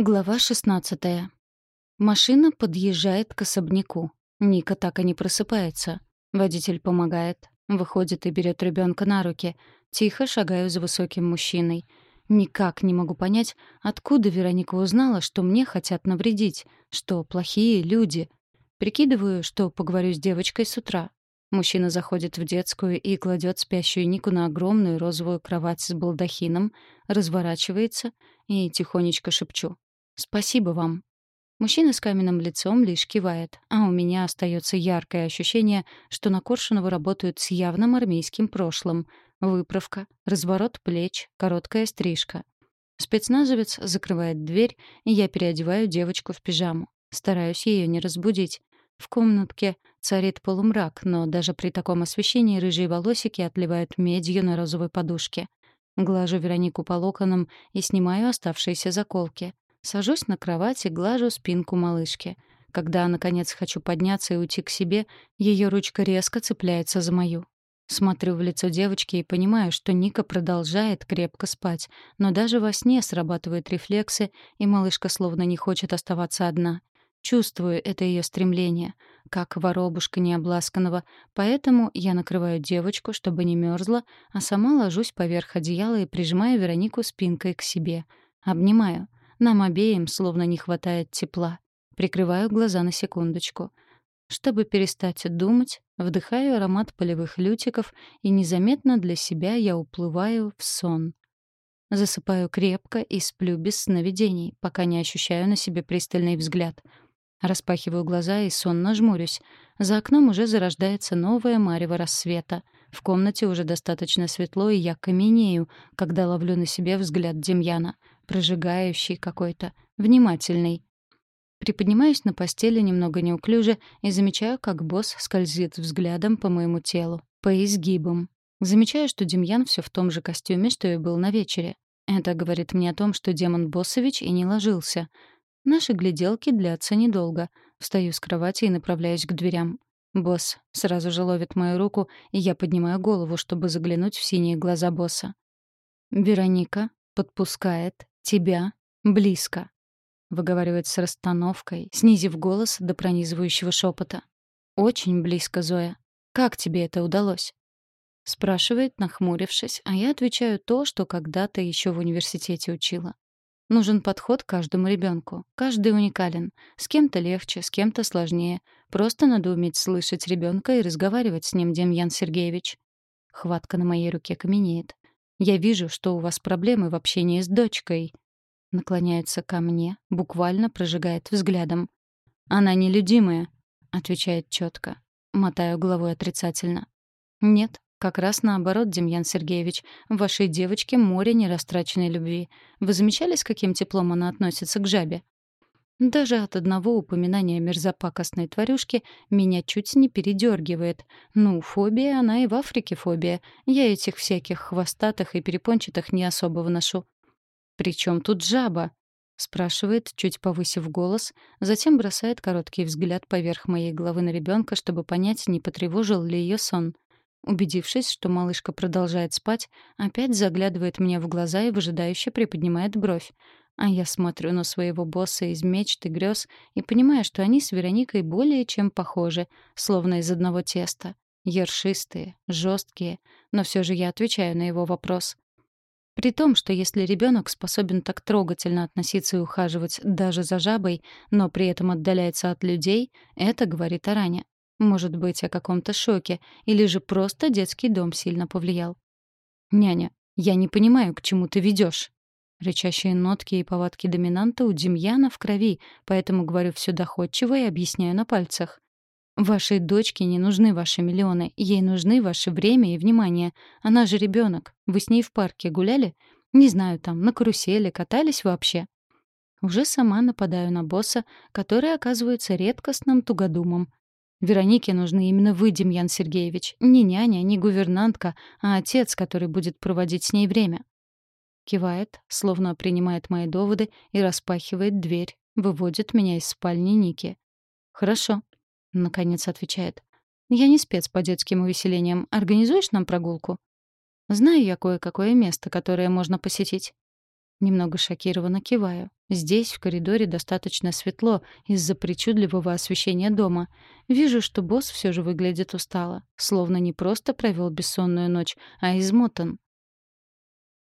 Глава 16. Машина подъезжает к особняку. Ника так и не просыпается. Водитель помогает, выходит и берет ребенка на руки. Тихо шагаю за высоким мужчиной. Никак не могу понять, откуда Вероника узнала, что мне хотят навредить, что плохие люди. Прикидываю, что поговорю с девочкой с утра. Мужчина заходит в детскую и кладет спящую Нику на огромную розовую кровать с балдахином, разворачивается и тихонечко шепчу. «Спасибо вам». Мужчина с каменным лицом лишь кивает, а у меня остается яркое ощущение, что на Коршунова работают с явным армейским прошлым. Выправка, разворот плеч, короткая стрижка. Спецназовец закрывает дверь, и я переодеваю девочку в пижаму. Стараюсь ее не разбудить. В комнатке царит полумрак, но даже при таком освещении рыжие волосики отливают медью на розовой подушке. Глажу Веронику по локонам и снимаю оставшиеся заколки. Сажусь на кровать и глажу спинку малышки. Когда, наконец, хочу подняться и уйти к себе, ее ручка резко цепляется за мою. Смотрю в лицо девочки и понимаю, что Ника продолжает крепко спать, но даже во сне срабатывают рефлексы, и малышка словно не хочет оставаться одна. Чувствую это ее стремление, как воробушка необласканного, поэтому я накрываю девочку, чтобы не мерзла, а сама ложусь поверх одеяла и прижимаю Веронику спинкой к себе. Обнимаю. Нам обеим словно не хватает тепла. Прикрываю глаза на секундочку. Чтобы перестать думать, вдыхаю аромат полевых лютиков, и незаметно для себя я уплываю в сон. Засыпаю крепко и сплю без сновидений, пока не ощущаю на себе пристальный взгляд. Распахиваю глаза и сонно жмурюсь. За окном уже зарождается новое марево рассвета. В комнате уже достаточно светло, и я каменею, когда ловлю на себе взгляд Демьяна прожигающий какой-то, внимательный. Приподнимаюсь на постели немного неуклюже и замечаю, как босс скользит взглядом по моему телу, по изгибам. Замечаю, что Демьян все в том же костюме, что и был на вечере. Это говорит мне о том, что демон Боссович и не ложился. Наши гляделки длятся недолго. Встаю с кровати и направляюсь к дверям. Босс сразу же ловит мою руку, и я поднимаю голову, чтобы заглянуть в синие глаза босса. Вероника подпускает тебя близко», — выговаривает с расстановкой, снизив голос до пронизывающего шепота. «Очень близко, Зоя. Как тебе это удалось?» Спрашивает, нахмурившись, а я отвечаю то, что когда-то еще в университете учила. Нужен подход каждому ребенку. Каждый уникален. С кем-то легче, с кем-то сложнее. Просто надо уметь слышать ребенка и разговаривать с ним, Демьян Сергеевич. Хватка на моей руке каменеет. Я вижу, что у вас проблемы в общении с дочкой. Наклоняется ко мне, буквально прожигает взглядом. Она нелюдимая, отвечает четко. Мотаю головой отрицательно. Нет, как раз наоборот, Демьян Сергеевич. В вашей девочке море нерастраченной любви. Вы замечали, с каким теплом она относится к жабе? Даже от одного упоминания мерзопакостной тварюшки меня чуть не передергивает. Ну, фобия, она и в Африке фобия. Я этих всяких хвостатых и перепончатых не особо вношу. «При чем тут жаба?» — спрашивает, чуть повысив голос, затем бросает короткий взгляд поверх моей головы на ребенка, чтобы понять, не потревожил ли ее сон. Убедившись, что малышка продолжает спать, опять заглядывает мне в глаза и выжидающе приподнимает бровь. А я смотрю на своего босса из мечт и грез и понимаю, что они с Вероникой более чем похожи, словно из одного теста. Ершистые, жесткие, но все же я отвечаю на его вопрос. При том, что если ребенок способен так трогательно относиться и ухаживать даже за жабой, но при этом отдаляется от людей, это говорит о ране. Может быть, о каком-то шоке, или же просто детский дом сильно повлиял. «Няня, я не понимаю, к чему ты ведешь. Рычащие нотки и повадки доминанта у Демьяна в крови, поэтому говорю все доходчиво и объясняю на пальцах. Вашей дочке не нужны ваши миллионы, ей нужны ваше время и внимание. Она же ребенок. Вы с ней в парке гуляли? Не знаю, там, на карусели, катались вообще? Уже сама нападаю на босса, который оказывается редкостным тугодумом. Веронике нужны именно вы, Демьян Сергеевич. Не няня, не гувернантка, а отец, который будет проводить с ней время. Кивает, словно принимает мои доводы и распахивает дверь, выводит меня из спальни Ники. «Хорошо», — наконец отвечает. «Я не спец по детским увеселениям. Организуешь нам прогулку?» «Знаю я кое-какое место, которое можно посетить». Немного шокированно киваю. Здесь, в коридоре, достаточно светло из-за причудливого освещения дома. Вижу, что босс все же выглядит устало, словно не просто провел бессонную ночь, а измотан.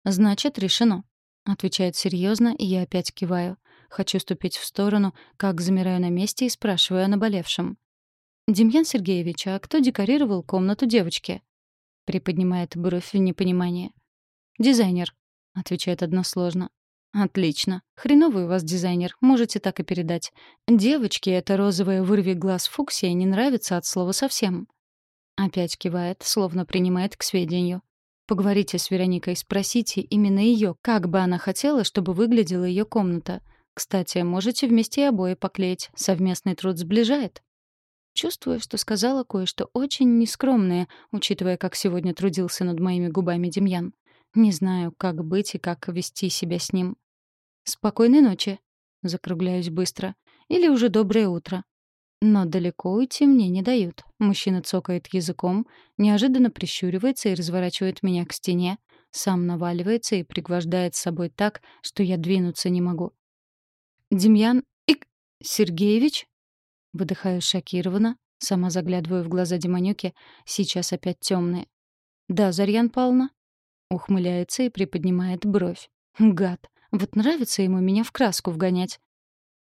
«Значит, решено», — отвечает серьезно, и я опять киваю. Хочу ступить в сторону, как замираю на месте и спрашиваю о наболевшем. «Демьян Сергеевич, а кто декорировал комнату девочки?» Приподнимает бровь в непонимании. «Дизайнер», — отвечает односложно. «Отлично. Хреновый у вас дизайнер, можете так и передать. Девочке эта розовая вырви глаз фуксия не нравится от слова совсем». Опять кивает, словно принимает к сведению. Поговорите с Вероникой, спросите именно ее, как бы она хотела, чтобы выглядела ее комната. Кстати, можете вместе обои поклеить. Совместный труд сближает. Чувствую, что сказала кое-что очень нескромное, учитывая, как сегодня трудился над моими губами Демьян. Не знаю, как быть и как вести себя с ним. «Спокойной ночи», — закругляюсь быстро. «Или уже доброе утро». Но далеко уйти мне не дают. Мужчина цокает языком, неожиданно прищуривается и разворачивает меня к стене, сам наваливается и пригвождает с собой так, что я двинуться не могу. «Демьян Ик... Сергеевич?» Выдыхаю шокированно, сама заглядываю в глаза Демонюки, сейчас опять темные. «Да, Зарьян Павловна?» Ухмыляется и приподнимает бровь. «Гад! Вот нравится ему меня в краску вгонять.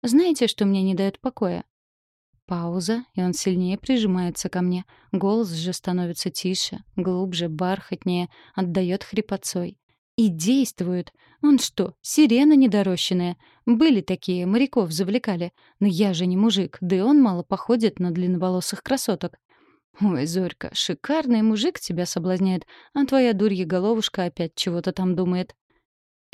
Знаете, что мне не дает покоя? Пауза, и он сильнее прижимается ко мне. Голос же становится тише, глубже, бархатнее, отдает хрипотцой. И действует. Он что, сирена недорощенная? Были такие, моряков завлекали. Но я же не мужик, да и он мало походит на длинноволосых красоток. Ой, Зорька, шикарный мужик тебя соблазняет, а твоя дурья головушка опять чего-то там думает.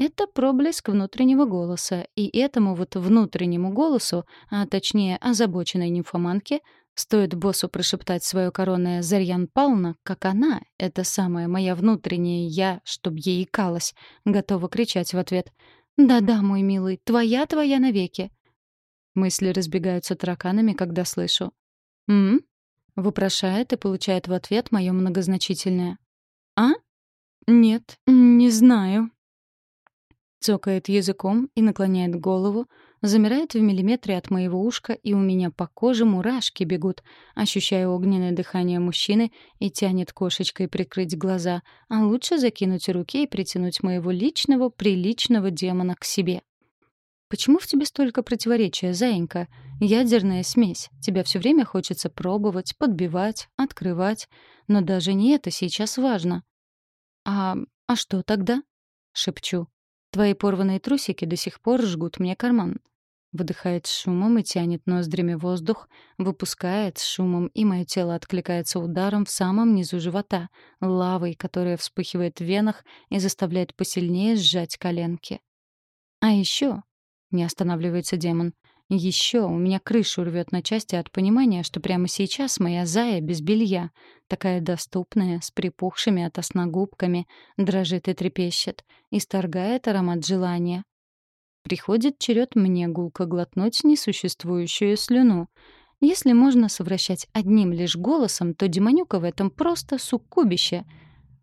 Это проблеск внутреннего голоса, и этому вот внутреннему голосу, а точнее озабоченной нимфоманке, стоит боссу прошептать свое коронное «Зарьян Пална», как она, это самая моя внутренняя «я», чтоб ей икалась, готова кричать в ответ «Да-да, мой милый, твоя-твоя навеки». Мысли разбегаются тараканами, когда слышу «М?», вопрошает и получает в ответ мое многозначительное «А? Нет, не знаю» цокает языком и наклоняет голову, замирает в миллиметре от моего ушка, и у меня по коже мурашки бегут, ощущая огненное дыхание мужчины и тянет кошечкой прикрыть глаза, а лучше закинуть руки и притянуть моего личного, приличного демона к себе. Почему в тебе столько противоречия, заинька? Ядерная смесь. Тебя все время хочется пробовать, подбивать, открывать. Но даже не это сейчас важно. А, а что тогда? Шепчу. Твои порванные трусики до сих пор жгут мне карман. Выдыхает с шумом и тянет ноздрями воздух, выпускает с шумом, и мое тело откликается ударом в самом низу живота, лавой, которая вспыхивает в венах и заставляет посильнее сжать коленки. А еще, не останавливается демон, еще у меня крышу рвет на части от понимания, что прямо сейчас моя зая без белья, такая доступная, с припухшими от сна губками, дрожит и трепещет, исторгает аромат желания. Приходит черед мне гулко глотнуть несуществующую слюну. Если можно совращать одним лишь голосом, то Демонюка в этом просто суккубище —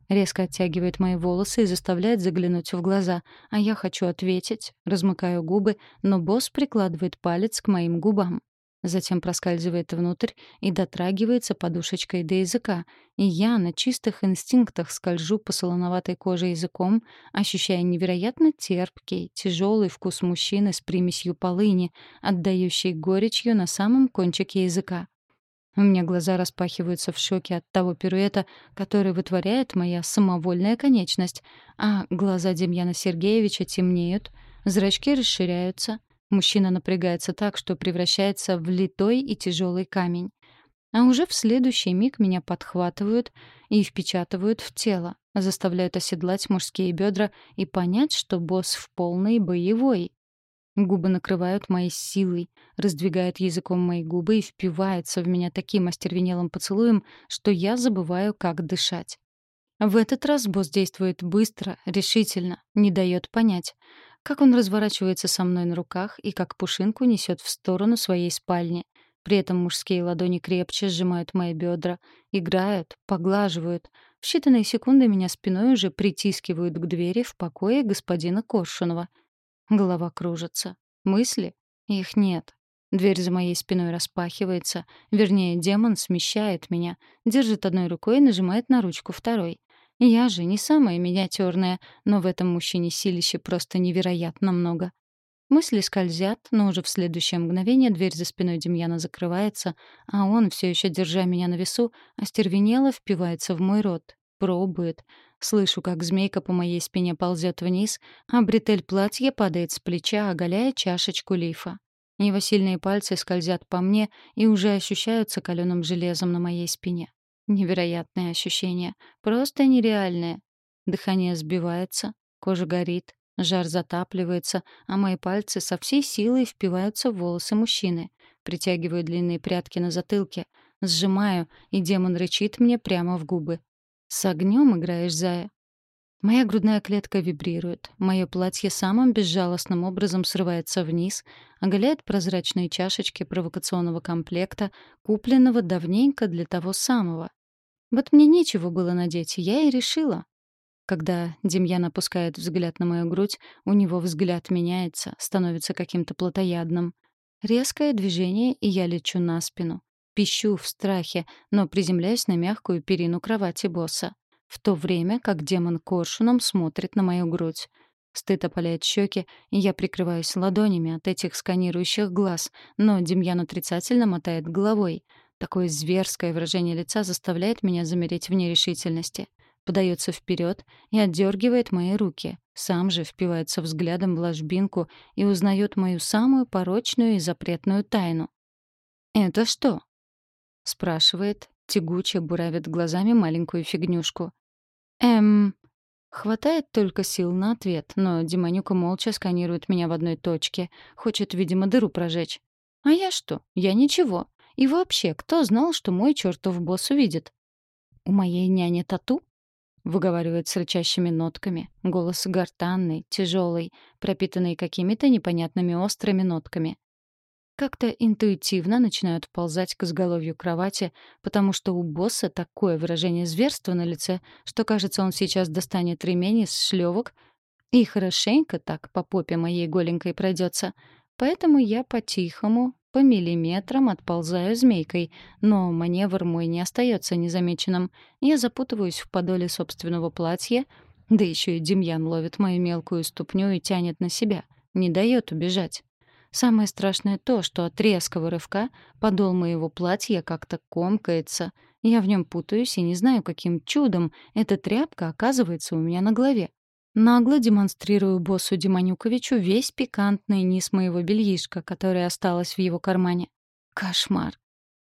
Резко оттягивает мои волосы и заставляет заглянуть в глаза. А я хочу ответить, размыкаю губы, но босс прикладывает палец к моим губам. Затем проскальзывает внутрь и дотрагивается подушечкой до языка. И я на чистых инстинктах скольжу по солоноватой коже языком, ощущая невероятно терпкий, тяжелый вкус мужчины с примесью полыни, отдающий горечью на самом кончике языка. У меня глаза распахиваются в шоке от того пируэта, который вытворяет моя самовольная конечность, а глаза Демьяна Сергеевича темнеют, зрачки расширяются, мужчина напрягается так, что превращается в литой и тяжелый камень. А уже в следующий миг меня подхватывают и впечатывают в тело, заставляют оседлать мужские бедра и понять, что босс в полной боевой. Губы накрывают моей силой, раздвигает языком мои губы и впивается в меня таким остервенелым поцелуем, что я забываю, как дышать. В этот раз босс действует быстро, решительно, не дает понять, как он разворачивается со мной на руках и как пушинку несет в сторону своей спальни. При этом мужские ладони крепче сжимают мои бедра, играют, поглаживают. В считанные секунды меня спиной уже притискивают к двери в покое господина Коршунова — Голова кружится. Мысли? Их нет. Дверь за моей спиной распахивается, вернее, демон смещает меня, держит одной рукой и нажимает на ручку второй. Я же не самая миниатюрная, но в этом мужчине силище просто невероятно много. Мысли скользят, но уже в следующее мгновение дверь за спиной Демьяна закрывается, а он, все еще держа меня на весу, остервенело впивается в мой рот. Пробует. Слышу, как змейка по моей спине ползет вниз, а бретель платья падает с плеча, оголяя чашечку лифа. Его сильные пальцы скользят по мне и уже ощущаются каленым железом на моей спине. Невероятное ощущение. Просто нереальное. Дыхание сбивается, кожа горит, жар затапливается, а мои пальцы со всей силой впиваются в волосы мужчины. Притягиваю длинные прядки на затылке, сжимаю, и демон рычит мне прямо в губы. «С огнем играешь, зая?» Моя грудная клетка вибрирует. Мое платье самым безжалостным образом срывается вниз, оголяет прозрачные чашечки провокационного комплекта, купленного давненько для того самого. Вот мне нечего было надеть, я и решила. Когда Демьян опускает взгляд на мою грудь, у него взгляд меняется, становится каким-то плотоядным. Резкое движение, и я лечу на спину. Пищу в страхе, но приземляюсь на мягкую перину кровати босса в то время как демон коршуном смотрит на мою грудь. Стыд опаляет щеки, и я прикрываюсь ладонями от этих сканирующих глаз, но Демьян отрицательно мотает головой. Такое зверское выражение лица заставляет меня замереть в нерешительности. Подается вперед и отдергивает мои руки. Сам же впивается взглядом в ложбинку и узнает мою самую порочную и запретную тайну. «Это что?» — спрашивает, тягуче буравит глазами маленькую фигнюшку. Эм... Хватает только сил на ответ, но Демонюка молча сканирует меня в одной точке. Хочет, видимо, дыру прожечь. А я что? Я ничего. И вообще, кто знал, что мой чертов босс увидит? У моей няни тату? Выговаривает с рычащими нотками. Голос гортанный, тяжелый, пропитанный какими-то непонятными острыми нотками как-то интуитивно начинают ползать к изголовью кровати, потому что у босса такое выражение зверства на лице, что, кажется, он сейчас достанет ремень из шлёвок и хорошенько так по попе моей голенькой пройдется. Поэтому я по-тихому, по миллиметрам отползаю змейкой, но маневр мой не остается незамеченным. Я запутываюсь в подоле собственного платья, да еще и Демьян ловит мою мелкую ступню и тянет на себя, не дает убежать. Самое страшное то, что от резкого рывка подол моего платья как-то комкается. Я в нем путаюсь и не знаю, каким чудом эта тряпка оказывается у меня на голове. Нагло демонстрирую боссу Демонюковичу весь пикантный низ моего бельишка, которое осталось в его кармане. Кошмар.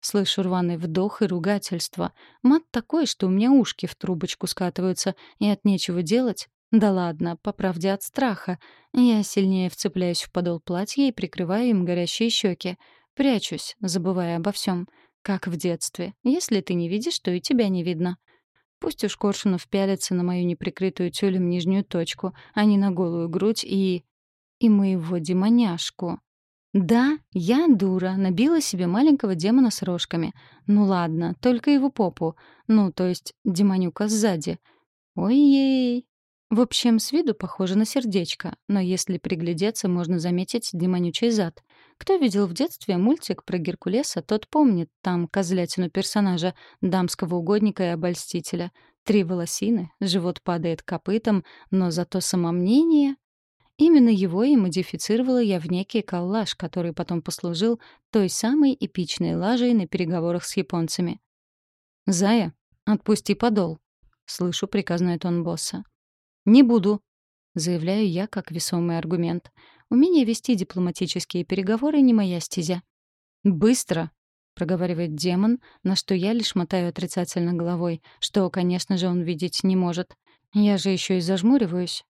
Слышу рваный вдох и ругательство. Мат такой, что у меня ушки в трубочку скатываются, и от нечего делать да ладно, по правде от страха. Я сильнее вцепляюсь в подол платья и прикрываю им горящие щеки. Прячусь, забывая обо всем. Как в детстве. Если ты не видишь, то и тебя не видно. Пусть уж Коршунов пялится на мою неприкрытую тюлем нижнюю точку, а не на голую грудь и... и моего демоняшку. Да, я дура, набила себе маленького демона с рожками. Ну ладно, только его попу. Ну, то есть демонюка сзади. Ой-ей, в общем, с виду похоже на сердечко, но если приглядеться, можно заметить демонючий зад. Кто видел в детстве мультик про Геркулеса, тот помнит там козлятину персонажа, дамского угодника и обольстителя. Три волосины, живот падает копытом, но зато самомнение... Именно его и модифицировала я в некий коллаж, который потом послужил той самой эпичной лажей на переговорах с японцами. «Зая, отпусти подол», — слышу приказной тон босса. «Не буду», — заявляю я как весомый аргумент. Умение вести дипломатические переговоры не моя стезя. «Быстро!» — проговаривает демон, на что я лишь мотаю отрицательно головой, что, конечно же, он видеть не может. Я же еще и зажмуриваюсь.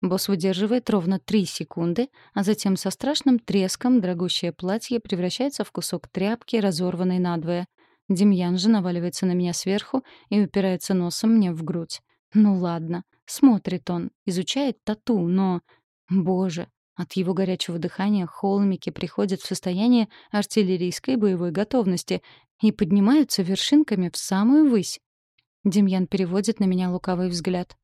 Босс выдерживает ровно три секунды, а затем со страшным треском дорогущее платье превращается в кусок тряпки, разорванной надвое. Демьян же наваливается на меня сверху и упирается носом мне в грудь. Ну ладно. Смотрит он, изучает тату, но... Боже, от его горячего дыхания холмики приходят в состояние артиллерийской боевой готовности и поднимаются вершинками в самую высь. Демьян переводит на меня лукавый взгляд.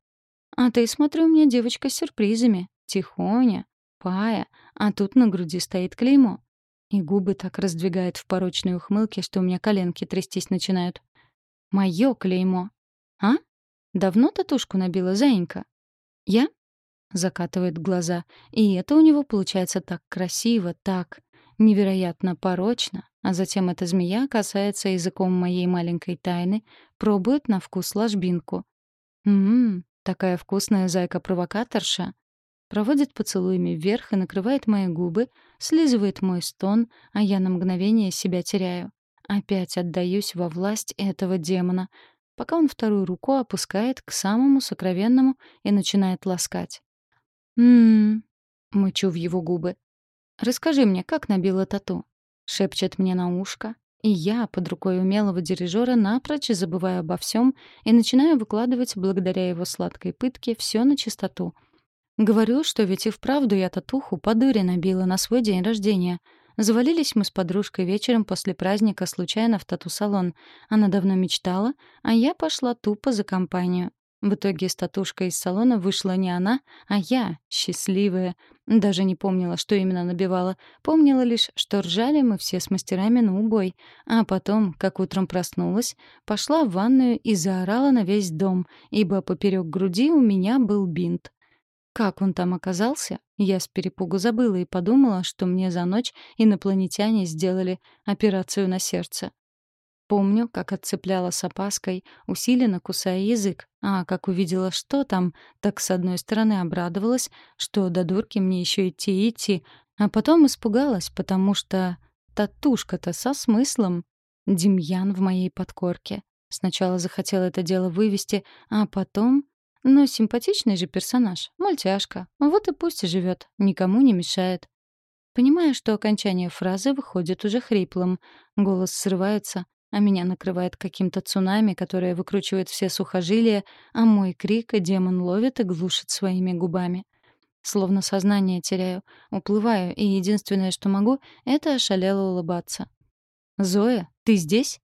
«А ты, смотрю, у меня девочка с сюрпризами. Тихоня». тупая, а тут на груди стоит клеймо. И губы так раздвигает в порочной ухмылке, что у меня коленки трястись начинают. Моё клеймо. А? Давно татушку набила заинька? Я? Закатывает глаза. И это у него получается так красиво, так невероятно порочно. А затем эта змея касается языком моей маленькой тайны, пробует на вкус ложбинку. Ммм, такая вкусная зайка-провокаторша. Проводит поцелуями вверх и накрывает мои губы, слизывает мой стон, а я на мгновение себя теряю. Опять отдаюсь во власть этого демона, пока он вторую руку опускает к самому сокровенному и начинает ласкать. «М-м-м», мычу в его губы. «Расскажи мне, как набила тату?» — шепчет мне на ушко, и я, под рукой умелого дирижера, напрочь забываю обо всем и начинаю выкладывать, благодаря его сладкой пытке, все на чистоту. Говорю, что ведь и вправду я татуху по дуре набила на свой день рождения. Завалились мы с подружкой вечером после праздника случайно в тату-салон. Она давно мечтала, а я пошла тупо за компанию. В итоге с татушкой из салона вышла не она, а я, счастливая. Даже не помнила, что именно набивала. Помнила лишь, что ржали мы все с мастерами на убой. А потом, как утром проснулась, пошла в ванную и заорала на весь дом, ибо поперек груди у меня был бинт. Как он там оказался, я с перепугу забыла и подумала, что мне за ночь инопланетяне сделали операцию на сердце. Помню, как отцепляла с опаской, усиленно кусая язык, а как увидела, что там, так с одной стороны обрадовалась, что до дурки мне еще идти и идти, а потом испугалась, потому что татушка-то со смыслом. Демьян в моей подкорке. Сначала захотела это дело вывести, а потом... Ну, симпатичный же персонаж, мультяшка. Вот и пусть живет, никому не мешает. Понимаю, что окончание фразы выходит уже хриплым. Голос срывается, а меня накрывает каким-то цунами, которое выкручивает все сухожилия, а мой крик демон ловит и глушит своими губами. Словно сознание теряю, уплываю, и единственное, что могу, — это ошалело улыбаться. «Зоя, ты здесь?»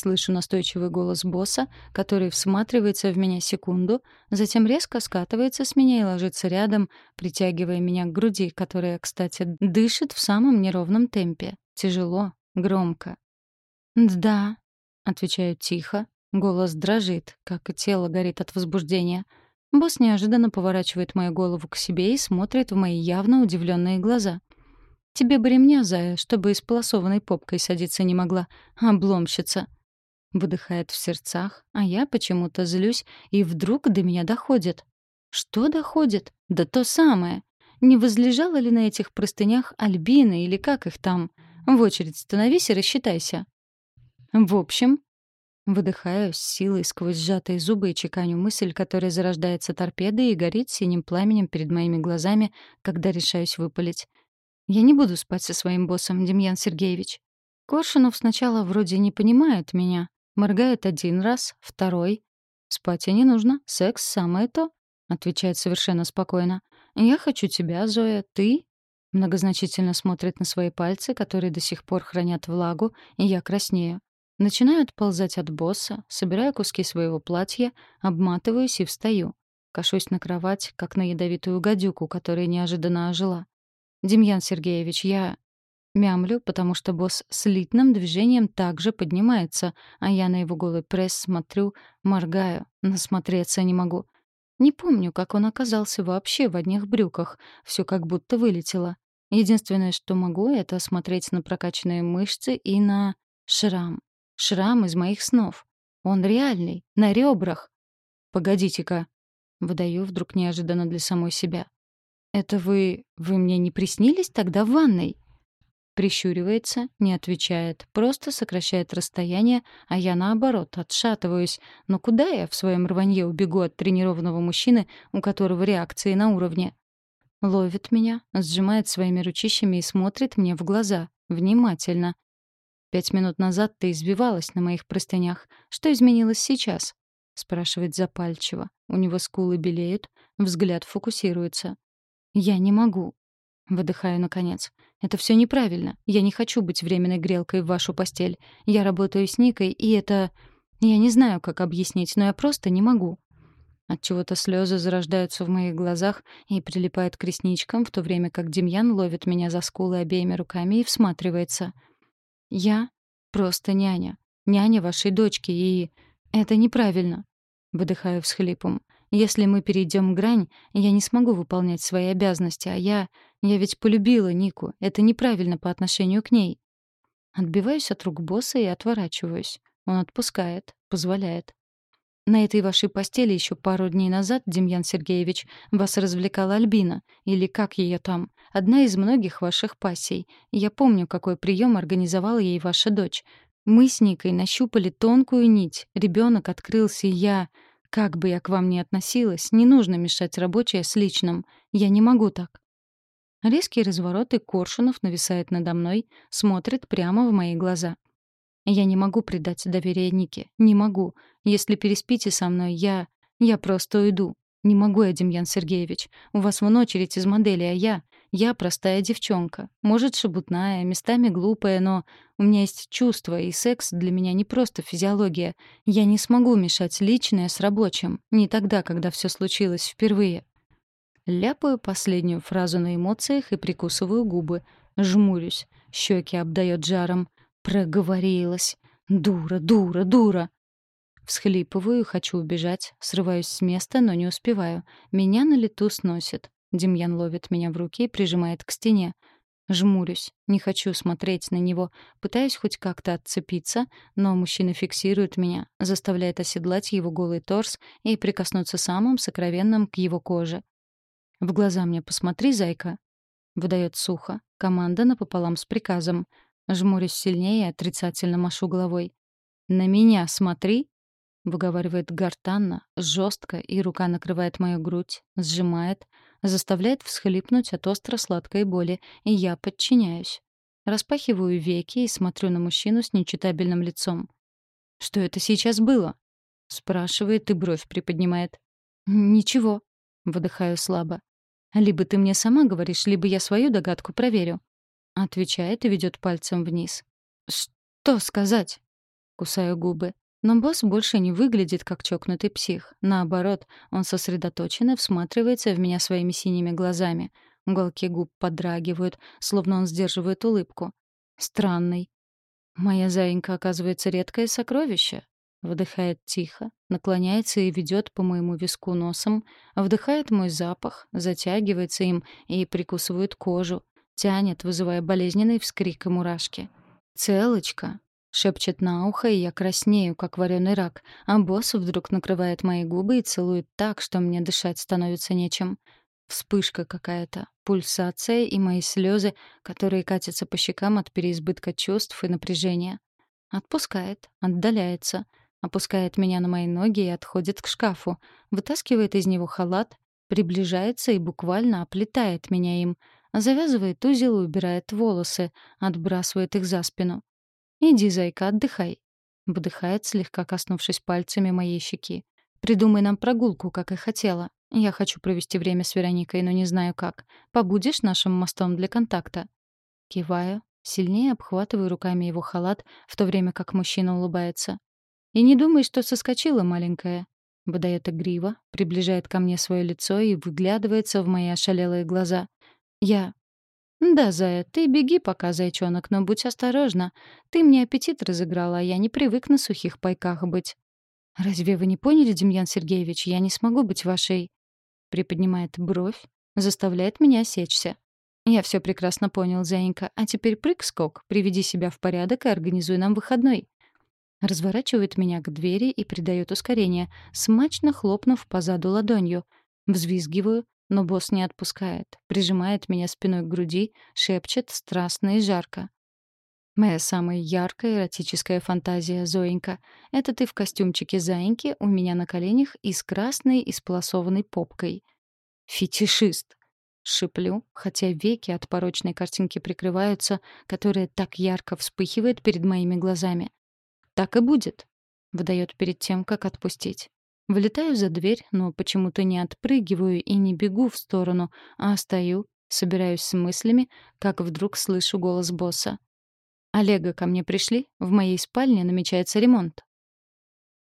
Слышу настойчивый голос босса, который всматривается в меня секунду, затем резко скатывается с меня и ложится рядом, притягивая меня к груди, которая, кстати, дышит в самом неровном темпе. Тяжело, громко, «Да», — отвечаю тихо. Голос дрожит, как и тело горит от возбуждения. Босс неожиданно поворачивает мою голову к себе и смотрит в мои явно удивленные глаза. «Тебе бы ремня, зая, чтобы исполосованной попкой садиться не могла. Обломщица!» Выдыхает в сердцах, а я почему-то злюсь, и вдруг до меня доходит. Что доходит? Да то самое. Не возлежала ли на этих простынях Альбина или как их там? В очередь становись и рассчитайся. В общем, выдыхаю с силой сквозь сжатые зубы и чеканю мысль, которая зарождается торпедой и горит синим пламенем перед моими глазами, когда решаюсь выпалить. Я не буду спать со своим боссом, Демьян Сергеевич. Коршунов сначала вроде не понимает меня. Моргает один раз, второй. «Спать и не нужно, секс — самое то», — отвечает совершенно спокойно. «Я хочу тебя, Зоя, ты...» Многозначительно смотрит на свои пальцы, которые до сих пор хранят влагу, и я краснею. Начинаю отползать от босса, собираю куски своего платья, обматываюсь и встаю. Кашусь на кровать, как на ядовитую гадюку, которая неожиданно ожила. «Демьян Сергеевич, я...» Мямлю, потому что босс слитным движением также поднимается, а я на его голый пресс смотрю, моргаю, насмотреться не могу. Не помню, как он оказался вообще в одних брюках. Все как будто вылетело. Единственное, что могу, это смотреть на прокачанные мышцы и на шрам. Шрам из моих снов. Он реальный, на ребрах. Погодите-ка. Выдаю вдруг неожиданно для самой себя. Это вы... вы мне не приснились тогда в ванной? Прищуривается, не отвечает, просто сокращает расстояние, а я, наоборот, отшатываюсь. Но куда я в своем рванье убегу от тренированного мужчины, у которого реакции на уровне? Ловит меня, сжимает своими ручищами и смотрит мне в глаза. Внимательно. Пять минут назад ты избивалась на моих простынях. Что изменилось сейчас?» — спрашивает запальчиво. У него скулы белеют, взгляд фокусируется. «Я не могу». Выдыхаю наконец. «Это все неправильно. Я не хочу быть временной грелкой в вашу постель. Я работаю с Никой, и это... Я не знаю, как объяснить, но я просто не могу». Отчего-то слезы зарождаются в моих глазах и прилипают к ресничкам, в то время как Демьян ловит меня за скулы обеими руками и всматривается. Я просто няня. Няня вашей дочки, и... Это неправильно. Выдыхаю всхлипом. Если мы перейдем грань, я не смогу выполнять свои обязанности, а я... Я ведь полюбила Нику. Это неправильно по отношению к ней. Отбиваюсь от рук босса и отворачиваюсь. Он отпускает, позволяет. На этой вашей постели еще пару дней назад, Демьян Сергеевич, вас развлекала Альбина, или как ее там, одна из многих ваших пассий. Я помню, какой прием организовала ей ваша дочь. Мы с Никой нащупали тонкую нить. Ребенок открылся, и я... Как бы я к вам ни относилась, не нужно мешать рабочее с личным. Я не могу так. Резкий разворот, и Коршунов нависает надо мной, смотрит прямо в мои глаза. Я не могу предать доверие Нике. Не могу. Если переспите со мной, я... Я просто уйду. Не могу я, Демьян Сергеевич. У вас вон очередь из модели, а я... Я простая девчонка. Может, шебутная, местами глупая, но у меня есть чувства, и секс для меня не просто физиология. Я не смогу мешать личное с рабочим. Не тогда, когда все случилось впервые. Ляпаю последнюю фразу на эмоциях и прикусываю губы. Жмурюсь. Щеки обдает жаром. Проговорилась. Дура, дура, дура. Всхлипываю, хочу убежать, срываюсь с места, но не успеваю. Меня на лету сносит. Демьян ловит меня в руки и прижимает к стене. Жмурюсь, не хочу смотреть на него, пытаюсь хоть как-то отцепиться, но мужчина фиксирует меня, заставляет оседлать его голый торс и прикоснуться самым сокровенным к его коже. «В глаза мне посмотри, зайка!» Выдает сухо, команда напополам с приказом. Жмурюсь сильнее отрицательно машу головой. «На меня смотри!» Выговаривает гортанно, жестко, и рука накрывает мою грудь, сжимает, заставляет всхлипнуть от остро-сладкой боли, и я подчиняюсь. Распахиваю веки и смотрю на мужчину с нечитабельным лицом. «Что это сейчас было?» Спрашивает и бровь приподнимает. «Ничего», — выдыхаю слабо. «Либо ты мне сама говоришь, либо я свою догадку проверю». Отвечает и ведет пальцем вниз. «Что сказать?» Кусаю губы. Но босс больше не выглядит как чокнутый псих. Наоборот, он сосредоточенно всматривается в меня своими синими глазами. Уголки губ подрагивают, словно он сдерживает улыбку. Странный. Моя заинька, оказывается, редкое сокровище. Вдыхает тихо, наклоняется и ведет по моему виску носом, вдыхает мой запах, затягивается им и прикусывает кожу, тянет, вызывая болезненный вскрик и мурашки. «Целочка!» — шепчет на ухо, и я краснею, как вареный рак, а босс вдруг накрывает мои губы и целует так, что мне дышать становится нечем. Вспышка какая-то, пульсация и мои слезы, которые катятся по щекам от переизбытка чувств и напряжения. Отпускает, отдаляется — опускает меня на мои ноги и отходит к шкафу, вытаскивает из него халат, приближается и буквально оплетает меня им, завязывает узел и убирает волосы, отбрасывает их за спину. «Иди, зайка, отдыхай», — вдыхает, слегка коснувшись пальцами моей щеки. «Придумай нам прогулку, как и хотела. Я хочу провести время с Вероникой, но не знаю как. Побудешь нашим мостом для контакта?» Киваю, сильнее обхватываю руками его халат, в то время как мужчина улыбается. И не думай, что соскочила маленькая. Выдает игриво, приближает ко мне свое лицо и выглядывается в мои ошалелые глаза. Я... «Да, Зая, ты беги пока, зайчонок, но будь осторожна. Ты мне аппетит разыграла, а я не привык на сухих пайках быть». «Разве вы не поняли, Демьян Сергеевич, я не смогу быть вашей...» Приподнимает бровь, заставляет меня сечься. «Я все прекрасно понял, Заинька, а теперь прыг-скок, приведи себя в порядок и организуй нам выходной. Разворачивает меня к двери и придает ускорение, смачно хлопнув по заду ладонью. Взвизгиваю, но босс не отпускает, прижимает меня спиной к груди, шепчет страстно и жарко. Моя самая яркая эротическая фантазия, Зоенька. Это ты в костюмчике заиньки у меня на коленях и с красной исполосованной попкой. Фетишист. Шиплю, хотя веки от порочной картинки прикрываются, которая так ярко вспыхивает перед моими глазами. «Так и будет», — выдает перед тем, как отпустить. Влетаю за дверь, но почему-то не отпрыгиваю и не бегу в сторону, а стою, собираюсь с мыслями, как вдруг слышу голос босса. «Олега, ко мне пришли? В моей спальне намечается ремонт».